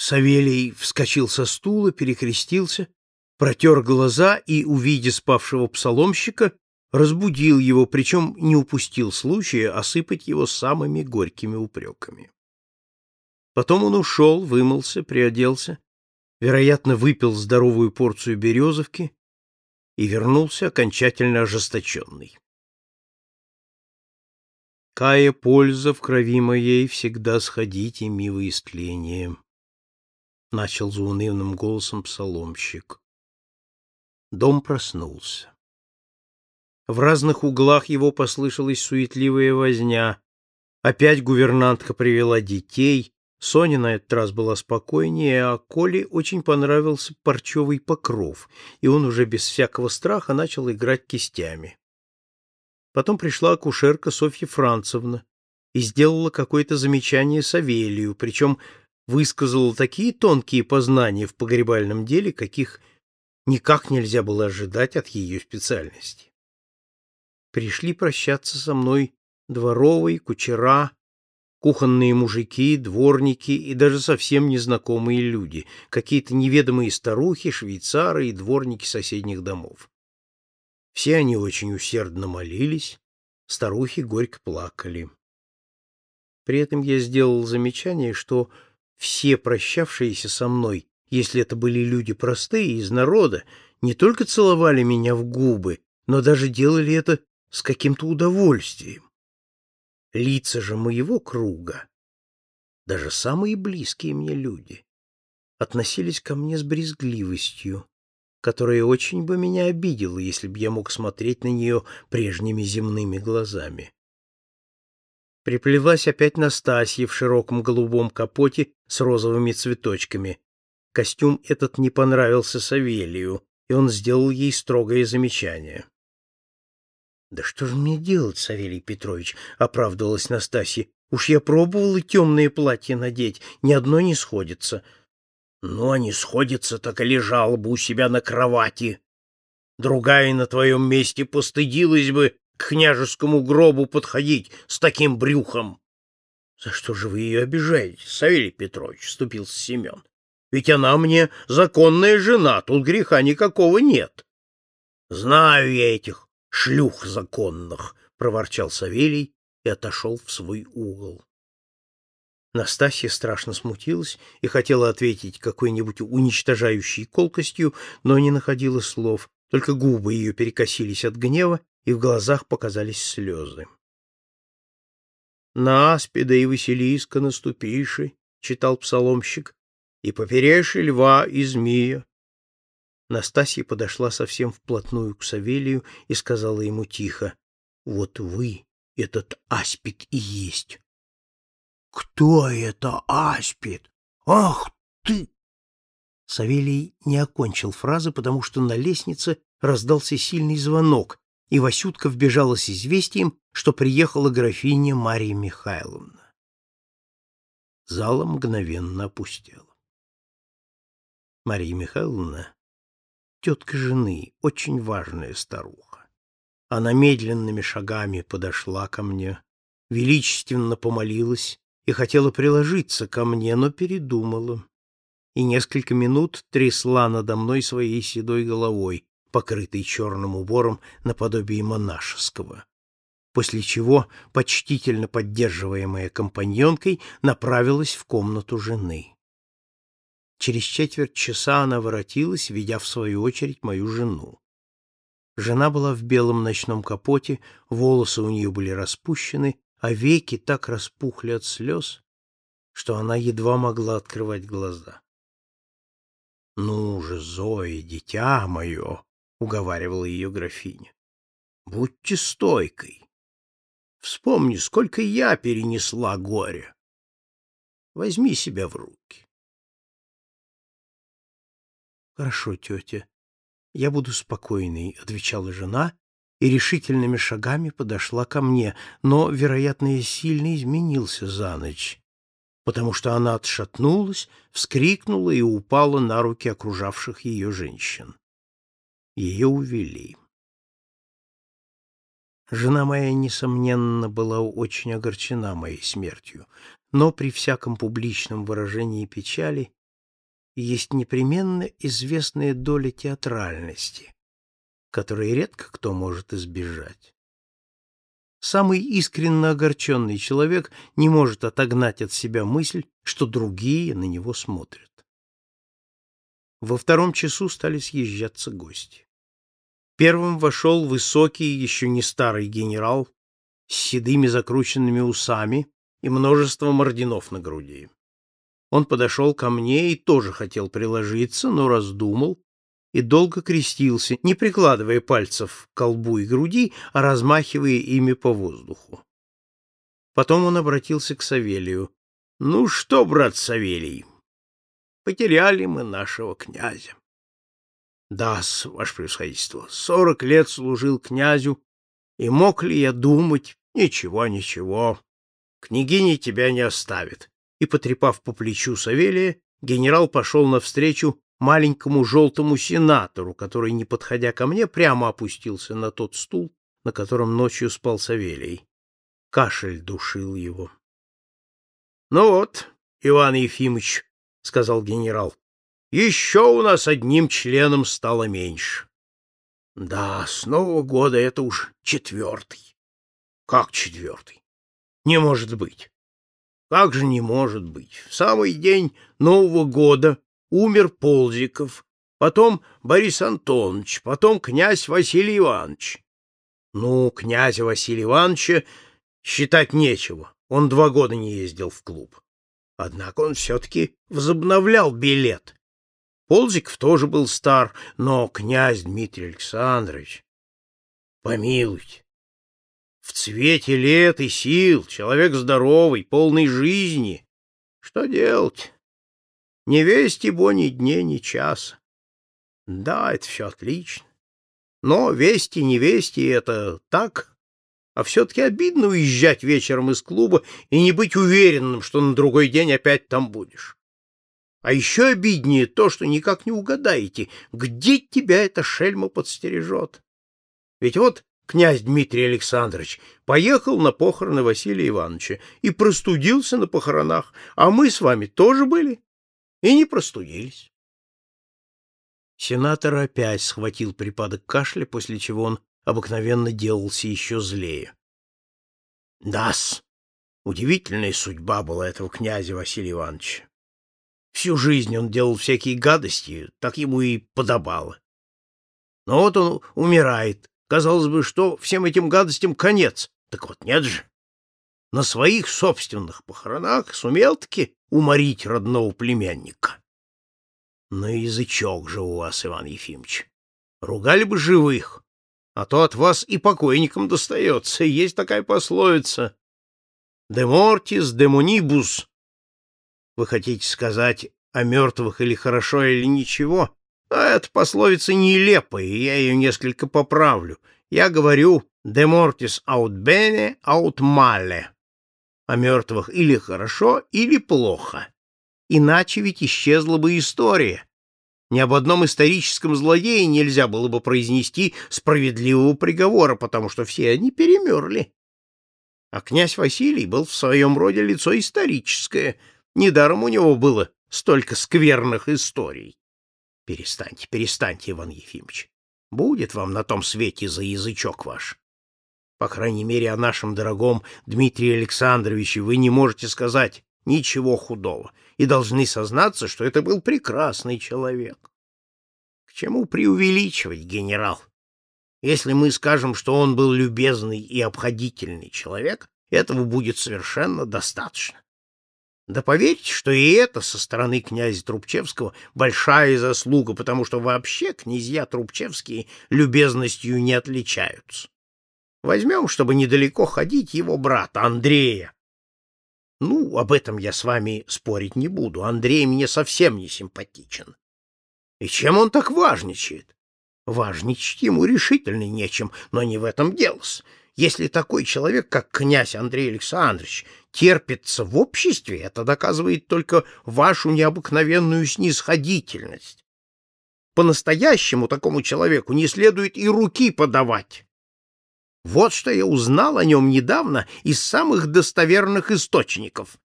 Савелий вскочил со стула, перекрестился, протер глаза и, увидя спавшего псаломщика, разбудил его, причем не упустил случая осыпать его самыми горькими упреками. Потом он ушел, вымылся, приоделся, вероятно, выпил здоровую порцию березовки и вернулся окончательно ожесточенный. Кая польза в крови моей всегда сходите, мило истление, — начал заунывным голосом псаломщик. Дом проснулся. В разных углах его послышалась суетливая возня. Опять гувернантка привела детей, Соня на этот раз была спокойнее, а Коле очень понравился парчевый покров, и он уже без всякого страха начал играть кистями. Потом пришла акушерка Софья Францевна и сделала какое-то замечание Савелию, причем высказала такие тонкие познания в погребальном деле, каких никак нельзя было ожидать от ее специальности. Пришли прощаться со мной дворовый, кучера, кухонные мужики, дворники и даже совсем незнакомые люди, какие-то неведомые старухи, швейцары и дворники соседних домов. Все они очень усердно молились, старухи горько плакали. При этом я сделал замечание, что все прощавшиеся со мной, если это были люди простые из народа, не только целовали меня в губы, но даже делали это с каким-то удовольствием. Лица же моего круга, даже самые близкие мне люди, относились ко мне с брезгливостью, которая очень бы меня обидела, если бы я мог смотреть на нее прежними земными глазами. Приплелась опять Настасья в широком голубом капоте с розовыми цветочками. Костюм этот не понравился Савелию, и он сделал ей строгое замечание. Да что же мне делать, Савелий Петрович, оправдывалась Настасья. Уж я пробовала темные платья надеть, ни одно не сходится. Ну, а не сходится, так и лежала бы у себя на кровати. Другая на твоем месте постыдилась бы к княжескому гробу подходить с таким брюхом. — За что же вы ее обижаете, Савелий Петрович? — вступился Семен. — Ведь она мне законная жена, тут греха никакого нет. — Знаю я этих шлюх законных, — проворчал Савелий и отошел в свой угол. Настасья страшно смутилась и хотела ответить какой-нибудь уничтожающей колкостью, но не находила слов, только губы ее перекосились от гнева, и в глазах показались слезы. «На аспида и Василиска наступиши», — читал псаломщик, — «и попереши льва и змея, Настасья подошла совсем вплотную к Савелию и сказала ему тихо, «Вот вы, этот аспид и есть». «Кто это аспид? Ах ты!» Савелий не окончил фразы, потому что на лестнице раздался сильный звонок, и Васютка вбежала с известием, что приехала графиня Мария Михайловна. Зала мгновенно опустела. Мария Михайловна тетка жены, очень важная старуха. Она медленными шагами подошла ко мне, величественно помолилась и хотела приложиться ко мне, но передумала. И несколько минут трясла надо мной своей седой головой, покрытой черным убором наподобие монашеского. После чего, почтительно поддерживаемая компаньонкой, направилась в комнату жены. Через четверть часа она воротилась, ведя в свою очередь мою жену. Жена была в белом ночном капоте, волосы у нее были распущены, а веки так распухли от слез, что она едва могла открывать глаза. — Ну же, Зоя, дитя мое, — уговаривала ее графиня, — будьте стойкой. Вспомни, сколько я перенесла горя. Возьми себя в руки. Хорошо, тетя. Я буду спокойной, отвечала жена и решительными шагами подошла ко мне, но, вероятно, я сильно изменился за ночь, потому что она отшатнулась, вскрикнула и упала на руки окружавших ее женщин. Ее увели. Жена моя, несомненно, была очень огорчена моей смертью, но при всяком публичном выражении печали есть непременно известная доля театральности, которой редко кто может избежать. Самый искренне огорченный человек не может отогнать от себя мысль, что другие на него смотрят. Во втором часу стали съезжаться гости. Первым вошел высокий, еще не старый генерал с седыми закрученными усами и множеством орденов на груди. Он подошел ко мне и тоже хотел приложиться, но раздумал и долго крестился, не прикладывая пальцев к колбу и груди, а размахивая ими по воздуху. Потом он обратился к Савелию. — Ну что, брат Савелий, потеряли мы нашего князя. — Да, ваше превосходительство, сорок лет служил князю, и мог ли я думать? Ничего, ничего, княгиня тебя не оставит. И, потрепав по плечу Савелия, генерал пошел навстречу маленькому желтому сенатору, который, не подходя ко мне, прямо опустился на тот стул, на котором ночью спал Савелий. Кашель душил его. — Ну вот, Иван Ефимович, — сказал генерал, — еще у нас одним членом стало меньше. — Да, с Нового года это уж четвертый. — Как четвертый? Не может быть. Как же не может быть? В самый день Нового года умер Ползиков, потом Борис Антонович, потом князь Василий Иванович. Ну, князя Василия Ивановича считать нечего, он два года не ездил в клуб. Однако он все-таки возобновлял билет. Ползиков тоже был стар, но князь Дмитрий Александрович... Помилуйте, в цвете лет и сил, человек здоровый, полный жизни. Что делать? Не вести бо ни дней, ни часа. Да, это все отлично. Но вести, не вести — это так. А все-таки обидно уезжать вечером из клуба и не быть уверенным, что на другой день опять там будешь. А еще обиднее то, что никак не угадаете, где тебя эта шельма подстережет. Ведь вот князь Дмитрий Александрович поехал на похороны Василия Ивановича и простудился на похоронах, а мы с вами тоже были и не простудились. Сенатор опять схватил припадок кашля, после чего он обыкновенно делался еще злее. Дас, удивительная судьба была этого князя Василия Ивановича. Всю жизнь он делал всякие гадости, так ему и подобало. Но вот он умирает. Казалось бы, что всем этим гадостям конец. Так вот нет же. На своих собственных похоронах сумел-таки уморить родного племянника. На язычок же у вас, Иван Ефимович. Ругали бы живых, а то от вас и покойникам достается. Есть такая пословица. «De mortis demonibus». Вы хотите сказать о мертвых или хорошо, или ничего? А эта пословица нелепая, и я ее несколько поправлю. Я говорю «de mortis aut bene aut male» о мертвых или хорошо, или плохо. Иначе ведь исчезла бы история. Ни об одном историческом злодее нельзя было бы произнести справедливого приговора, потому что все они перемерли. А князь Василий был в своем роде лицо историческое. Недаром у него было столько скверных историй. Перестаньте, перестаньте, Иван Ефимович. Будет вам на том свете за язычок ваш. По крайней мере, о нашем дорогом Дмитрии Александровиче вы не можете сказать ничего худого и должны сознаться, что это был прекрасный человек. К чему преувеличивать, генерал? Если мы скажем, что он был любезный и обходительный человек, этого будет совершенно достаточно. Да поверьте, что и это со стороны князя Трубчевского большая заслуга, потому что вообще князья Трубчевские любезностью не отличаются. Возьмем, чтобы недалеко ходить, его брата Андрея. Ну, об этом я с вами спорить не буду. Андрей мне совсем не симпатичен. И чем он так важничает? Важничать ему решительно нечем, но не в этом дело. Если такой человек, как князь Андрей Александрович, терпится в обществе, это доказывает только вашу необыкновенную снисходительность. По-настоящему такому человеку не следует и руки подавать. Вот что я узнал о нем недавно из самых достоверных источников.